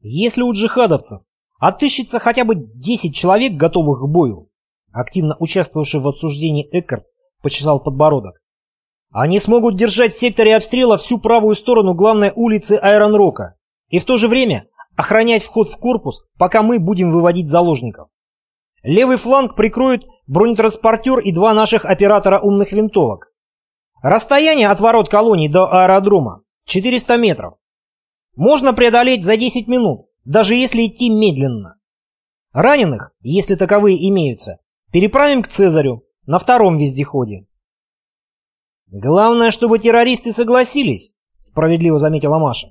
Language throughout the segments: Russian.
Если у джихадовцев отыщется хотя бы 10 человек, готовых к бою, активно участвовавший в обсуждении Эккарт почесал подбородок, они смогут держать в секторе обстрела всю правую сторону главной улицы Айронрока и в то же время охранять вход в корпус, пока мы будем выводить заложников. Левый фланг прикроет бронетранспортер и два наших оператора умных винтовок. Расстояние от ворот колонии до аэродрома 400 метров. Можно преодолеть за 10 минут, даже если идти медленно. Раненых, если таковые имеются, переправим к Цезарю на втором вездеходе. Главное, чтобы террористы согласились, справедливо заметила Маша.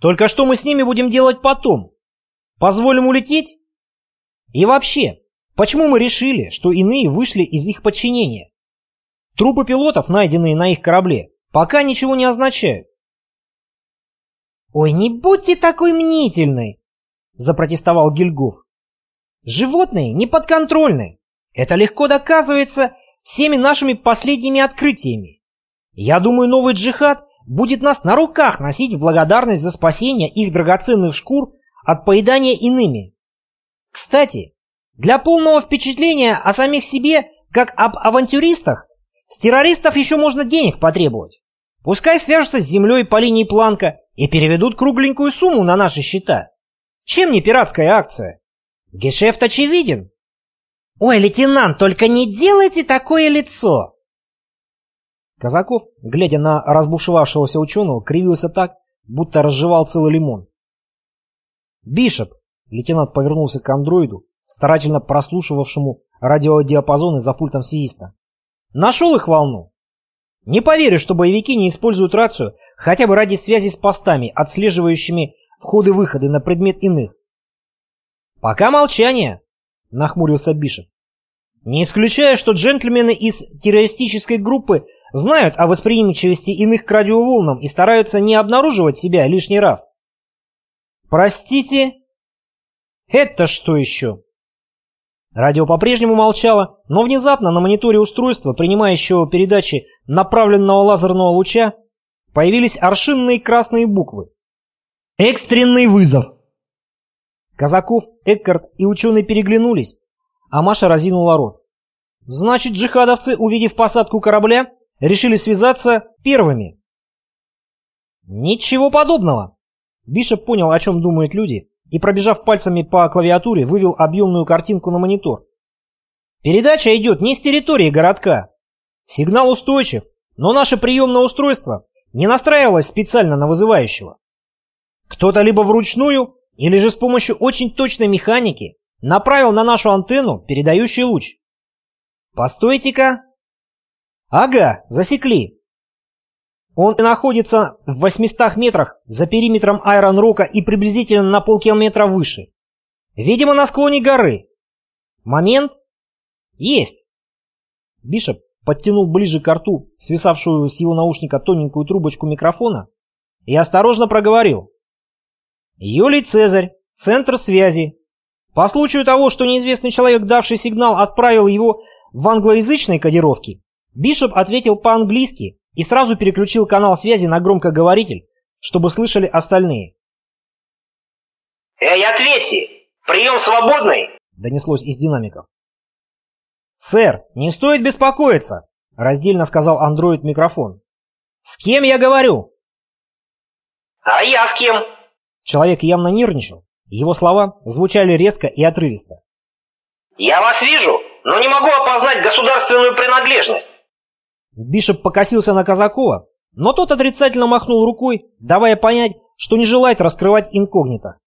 Только что мы с ними будем делать потом? Позволим улететь? И вообще, почему мы решили, что иные вышли из их подчинения? Трупы пилотов, найденные на их корабле, пока ничего не означают. «Ой, не будьте такой мнительной!» — запротестовал Гильгоф. «Животные неподконтрольны. Это легко доказывается всеми нашими последними открытиями. Я думаю, новый джихад будет нас на руках носить в благодарность за спасение их драгоценных шкур от поедания иными. Кстати, для полного впечатления о самих себе, как об авантюристах, с террористов еще можно денег потребовать. Пускай свяжутся с землей по линии Планка и переведут кругленькую сумму на наши счета. Чем не пиратская акция? Гешефт очевиден. Ой, лейтенант, только не делайте такое лицо. Казаков, глядя на разбушевавшегося ученого, кривился так, будто разжевал целый лимон. «Бишоп!» — лейтенант повернулся к андроиду, старательно прослушивавшему радиодиапазоны за пультом свиста. «Нашел их волну? Не поверю, что боевики не используют рацию хотя бы ради связи с постами, отслеживающими входы-выходы на предмет иных». «Пока молчание!» — нахмурился Бишоп. «Не исключая, что джентльмены из террористической группы знают о восприимчивости иных к радиоволнам и стараются не обнаруживать себя лишний раз. «Простите?» «Это что еще?» Радио по-прежнему молчало, но внезапно на мониторе устройства, принимающего передачи направленного лазерного луча, появились аршинные красные буквы. «Экстренный вызов!» Казаков, Эккарт и ученые переглянулись, а Маша разинула рот. «Значит, джихадовцы, увидев посадку корабля, решили связаться первыми. Ничего подобного. Бишоп понял, о чем думают люди, и, пробежав пальцами по клавиатуре, вывел объемную картинку на монитор. Передача идет не с территории городка. Сигнал устойчив, но наше приемное устройство не настраивалось специально на вызывающего. Кто-то либо вручную, или же с помощью очень точной механики направил на нашу антенну передающий луч. Постойте-ка, Ага, засекли. Он находится в 800 метрах за периметром Айрон-Рока и приблизительно на полкилометра выше. Видимо, на склоне горы. Момент? Есть. Бишоп подтянул ближе к рту свисавшую с его наушника тоненькую трубочку микрофона и осторожно проговорил. Юлий Цезарь, центр связи. По случаю того, что неизвестный человек, давший сигнал, отправил его в англоязычной кодировке, Бишоп ответил по-английски и сразу переключил канал связи на громкоговоритель, чтобы слышали остальные. «Эй, ответьте! Прием свободный!» — донеслось из динамиков. «Сэр, не стоит беспокоиться!» — раздельно сказал андроид микрофон. «С кем я говорю?» «А я с кем?» Человек явно нервничал. Его слова звучали резко и отрывисто. «Я вас вижу, но не могу опознать государственную принадлежность. Бишоп покосился на Казакова, но тот отрицательно махнул рукой, давая понять, что не желает раскрывать инкогнито.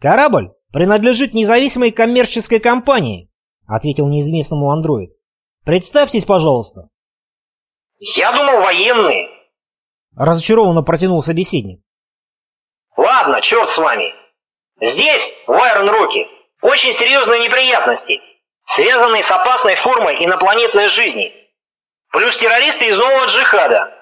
«Корабль принадлежит независимой коммерческой компании», — ответил неизвестному андроид. «Представьтесь, пожалуйста». «Я думал, военные», — разочарованно протянул собеседник. «Ладно, черт с вами. Здесь, в Айрон-Роке, очень серьезные неприятности, связанные с опасной формой инопланетной жизни». Плюс террористы из нового джихада.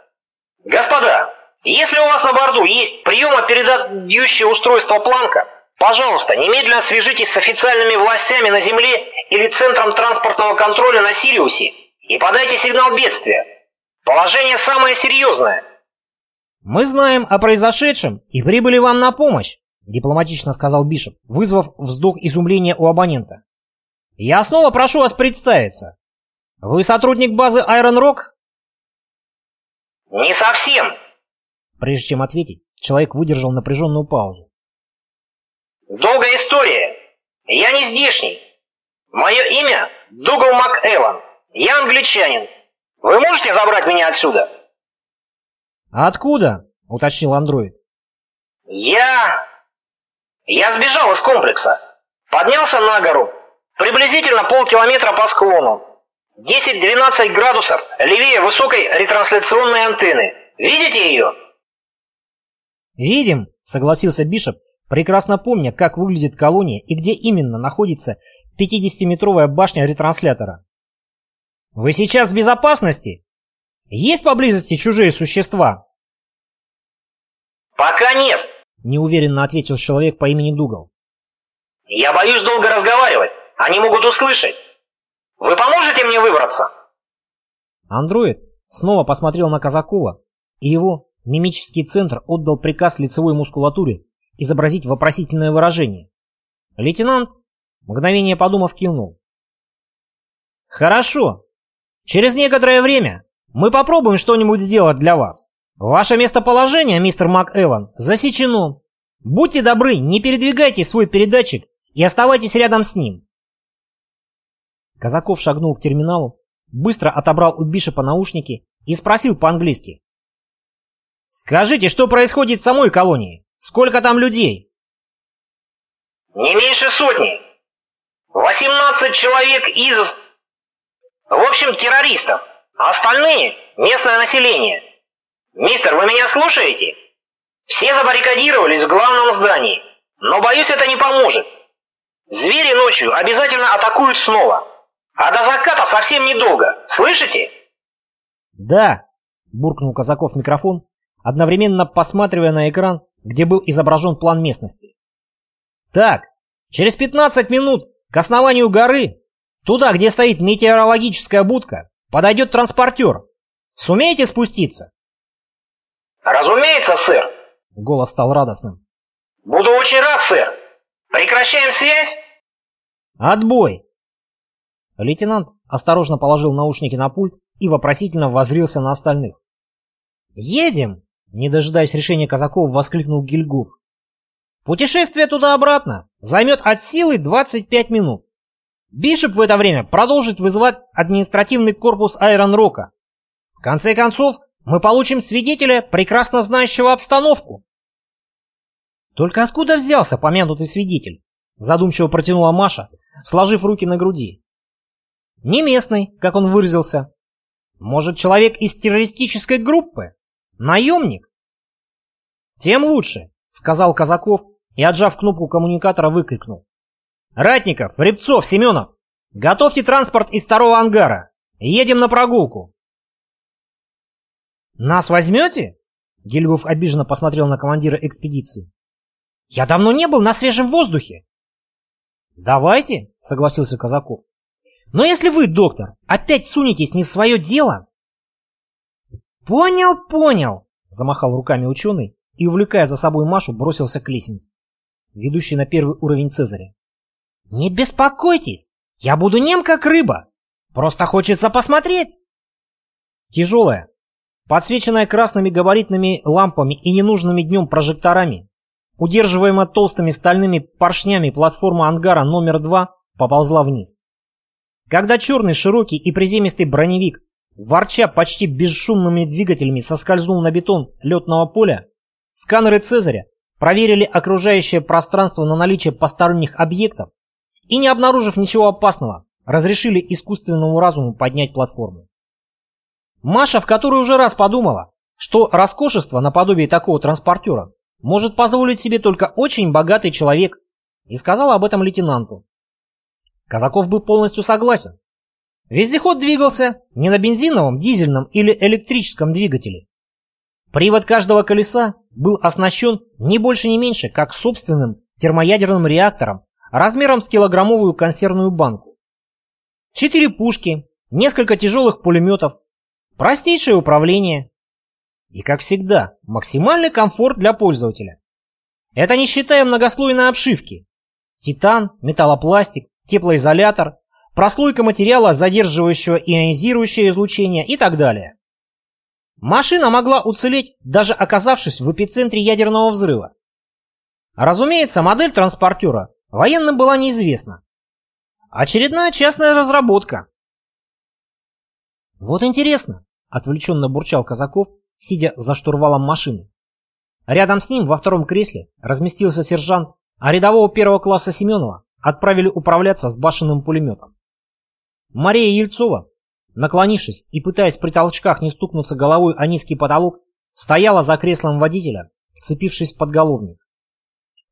Господа, если у вас на борту есть приемо-передающее устройство Планка, пожалуйста, немедленно свяжитесь с официальными властями на Земле или Центром транспортного контроля на Сириусе и подайте сигнал бедствия. Положение самое серьезное. Мы знаем о произошедшем и прибыли вам на помощь, дипломатично сказал Бишоп, вызвав вздох изумления у абонента. «Я снова прошу вас представиться. Вы сотрудник базы Iron Rock?» «Не совсем!» Прежде чем ответить, человек выдержал напряженную паузу. «Долгая история. Я не здешний. Мое имя Дугал МакЭван. Я англичанин. Вы можете забрать меня отсюда?» «А откуда?» — уточнил андроид. «Я... я сбежал из комплекса. Поднялся на гору. Приблизительно полкилометра по склону. 10-12 градусов левее высокой ретрансляционной антенны. Видите ее?» «Видим», — согласился Бишоп, прекрасно помня, как выглядит колония и где именно находится 50-метровая башня ретранслятора. «Вы сейчас в безопасности? Есть поблизости чужие существа?» «Пока нет», — неуверенно ответил человек по имени Дугал. «Я боюсь долго разговаривать. Они могут услышать. Вы поможете мне выбраться?» Андроид снова посмотрел на Казакова, и его мимический центр отдал приказ лицевой мускулатуре изобразить вопросительное выражение. Лейтенант, мгновение подумав, кивнул. «Хорошо. Через некоторое время мы попробуем что-нибудь сделать для вас. Ваше местоположение, мистер МакЭван, засечено. Будьте добры, не передвигайте свой передатчик и оставайтесь рядом с ним. Казаков шагнул к терминалу, быстро отобрал у Бишопа наушники и спросил по-английски. «Скажите, что происходит в самой колонии? Сколько там людей?» «Не меньше сотни. 18 человек из... В общем, террористов. А остальные — местное население. Мистер, вы меня слушаете? Все забаррикадировались в главном здании, но, боюсь, это не поможет. Звери ночью обязательно атакуют снова. А до заката совсем недолго. Слышите? Да, буркнул Казаков в микрофон, одновременно посматривая на экран, где был изображен план местности. Так, через 15 минут к основанию горы, туда, где стоит метеорологическая будка, подойдет транспортер. Сумеете спуститься? Разумеется, сэр. Голос стал радостным. Буду очень рад, сэр. Прекращаем связь? Отбой. Лейтенант осторожно положил наушники на пульт и вопросительно возрился на остальных. «Едем!» — не дожидаясь решения казаков, воскликнул Гильгуф. «Путешествие туда-обратно займет от силы 25 минут. Бишоп в это время продолжит вызывать административный корпус Айрон Рока. В конце концов, мы получим свидетеля, прекрасно знающего обстановку». «Только откуда взялся помянутый свидетель?» Задумчиво протянула Маша, сложив руки на груди. Не местный, как он выразился. Может, человек из террористической группы? Наемник? Тем лучше, сказал Казаков и, отжав кнопку коммуникатора, выкрикнул. Ратников, Рябцов, Семенов, готовьте транспорт из второго ангара. Едем на прогулку. Нас возьмете? Гильгоф обиженно посмотрел на командира экспедиции. Я давно не был на свежем воздухе. Давайте, согласился Казаков. Но если вы, доктор, опять сунетесь не в свое дело... Понял, понял, замахал руками ученый и, увлекая за собой Машу, бросился к лестнице, ведущей на первый уровень Цезаря. Не беспокойтесь, я буду нем как рыба. Просто хочется посмотреть. Тяжелая, подсвеченная красными габаритными лампами и ненужными днем прожекторами, удерживаемая толстыми стальными поршнями платформа ангара номер два поползла вниз. Когда черный, широкий и приземистый броневик, ворча почти бесшумными двигателями, соскользнул на бетон летного поля, сканеры Цезаря проверили окружающее пространство на наличие посторонних объектов и, не обнаружив ничего опасного, разрешили искусственному разуму поднять платформу. Маша в которой уже раз подумала, что роскошество наподобие такого транспортера может позволить себе только очень богатый человек, и сказала об этом лейтенанту. Казаков был полностью согласен. Вездеход двигался не на бензиновом, дизельном или электрическом двигателе. Привод каждого колеса был оснащен не больше не меньше, как собственным термоядерным реактором размером с килограммовую консервную банку. Четыре пушки, несколько тяжелых пулеметов, простейшее управление и, как всегда, максимальный комфорт для пользователя. Это не считая многослойной обшивки. Титан, металлопластик, теплоизолятор, прослойка материала, задерживающего ионизирующее излучение и так далее. Машина могла уцелеть, даже оказавшись в эпицентре ядерного взрыва. Разумеется, модель транспортера военным была неизвестна. Очередная частная разработка. Вот интересно, отвлеченно бурчал Казаков, сидя за штурвалом машины. Рядом с ним во втором кресле разместился сержант, а рядового первого класса Семенова отправили управляться с башенным пулеметом. Мария Ельцова наклонившись и пытаясь при толчках не стукнуться головой о низкий потолок, стояла за креслом водителя, вцепившись в подголовник.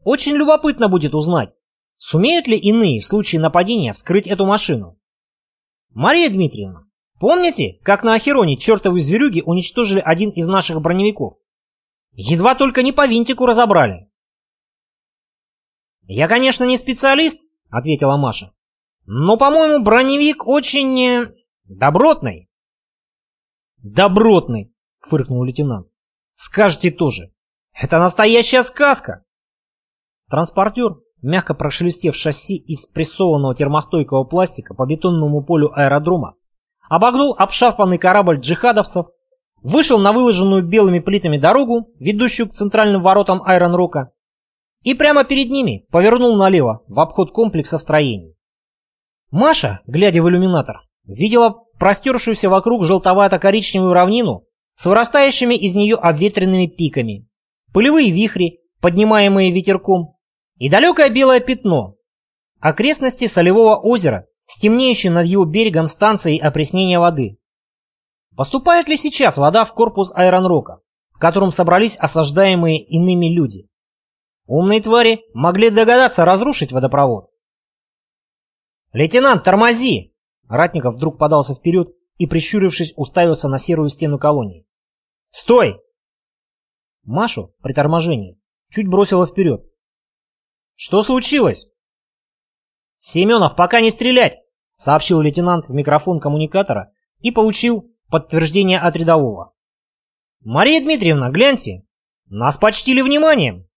Очень любопытно будет узнать, сумеют ли иные в случае нападения вскрыть эту машину. Мария Дмитриевна, помните, как на Ахероне чертовы зверюги уничтожили один из наших броневиков? Едва только не по винтику разобрали. «Я, конечно, не специалист», — ответила Маша. «Но, по-моему, броневик очень... Э, Добротный? Добротный, фыркнул лейтенант. Скажете тоже. Это настоящая сказка. Транспортер, мягко прошелестев шасси из прессованного термостойкого пластика по бетонному полю аэродрома, обогнул обшарпанный корабль джихадовцев, вышел на выложенную белыми плитами дорогу, ведущую к центральным воротам Айрон-Рока, и прямо перед ними повернул налево в обход комплекса строений. Маша, глядя в иллюминатор, видела простершуюся вокруг желтовато-коричневую равнину с вырастающими из нее обветренными пиками, пылевые вихри, поднимаемые ветерком, и далекое белое пятно, окрестности солевого озера с темнеющей над его берегом станцией опреснения воды. Поступает ли сейчас вода в корпус Айронрока, в котором собрались осаждаемые иными люди? Умные твари могли догадаться разрушить водопровод. «Лейтенант, тормози!» Ратников вдруг подался вперед и, прищурившись, уставился на серую стену колонии. «Стой!» Машу при торможении чуть бросила вперед. «Что случилось?» «Семенов, пока не стрелять!» — сообщил лейтенант в микрофон коммуникатора и получил подтверждение от рядового. «Мария Дмитриевна, гляньте! Нас почтили вниманием!»